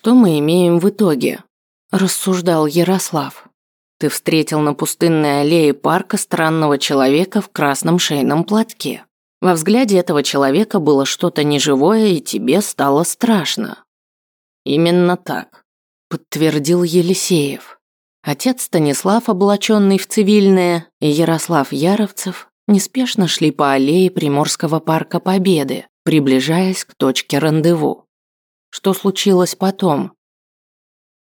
что мы имеем в итоге?» – рассуждал Ярослав. «Ты встретил на пустынной аллее парка странного человека в красном шейном платке. Во взгляде этого человека было что-то неживое, и тебе стало страшно». «Именно так», – подтвердил Елисеев. Отец Станислав, облаченный в цивильное, и Ярослав Яровцев неспешно шли по аллее Приморского парка Победы, приближаясь к точке рандеву. Что случилось потом?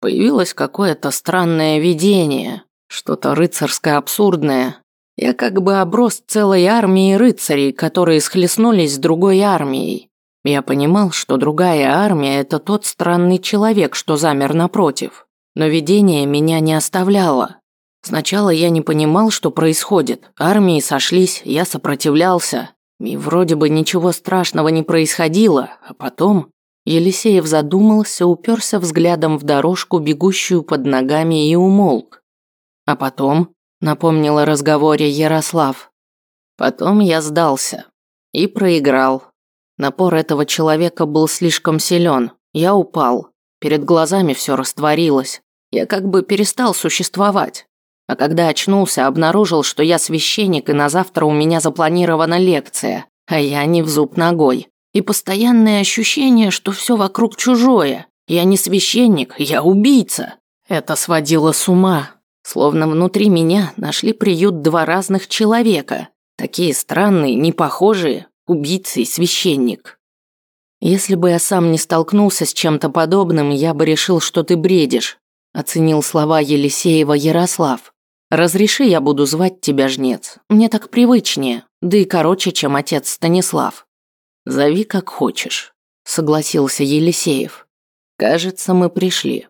Появилось какое-то странное видение, что-то рыцарское абсурдное. Я как бы оброс целой армией рыцарей, которые схлестнулись с другой армией. Я понимал, что другая армия – это тот странный человек, что замер напротив. Но видение меня не оставляло. Сначала я не понимал, что происходит. Армии сошлись, я сопротивлялся. И вроде бы ничего страшного не происходило. А потом Елисеев задумался, уперся взглядом в дорожку, бегущую под ногами, и умолк. А потом, напомнил о разговоре Ярослав, потом я сдался и проиграл. Напор этого человека был слишком силен. Я упал. Перед глазами все растворилось. Я как бы перестал существовать. А когда очнулся, обнаружил, что я священник, и на завтра у меня запланирована лекция, а я не в зуб ногой. И постоянное ощущение, что все вокруг чужое. Я не священник, я убийца. Это сводило с ума. Словно внутри меня нашли приют два разных человека. Такие странные, непохожие, убийца и священник. Если бы я сам не столкнулся с чем-то подобным, я бы решил, что ты бредишь, оценил слова Елисеева Ярослав. Разреши, я буду звать тебя жнец. Мне так привычнее, да и короче, чем отец Станислав. Зови как хочешь, согласился Елисеев. Кажется, мы пришли.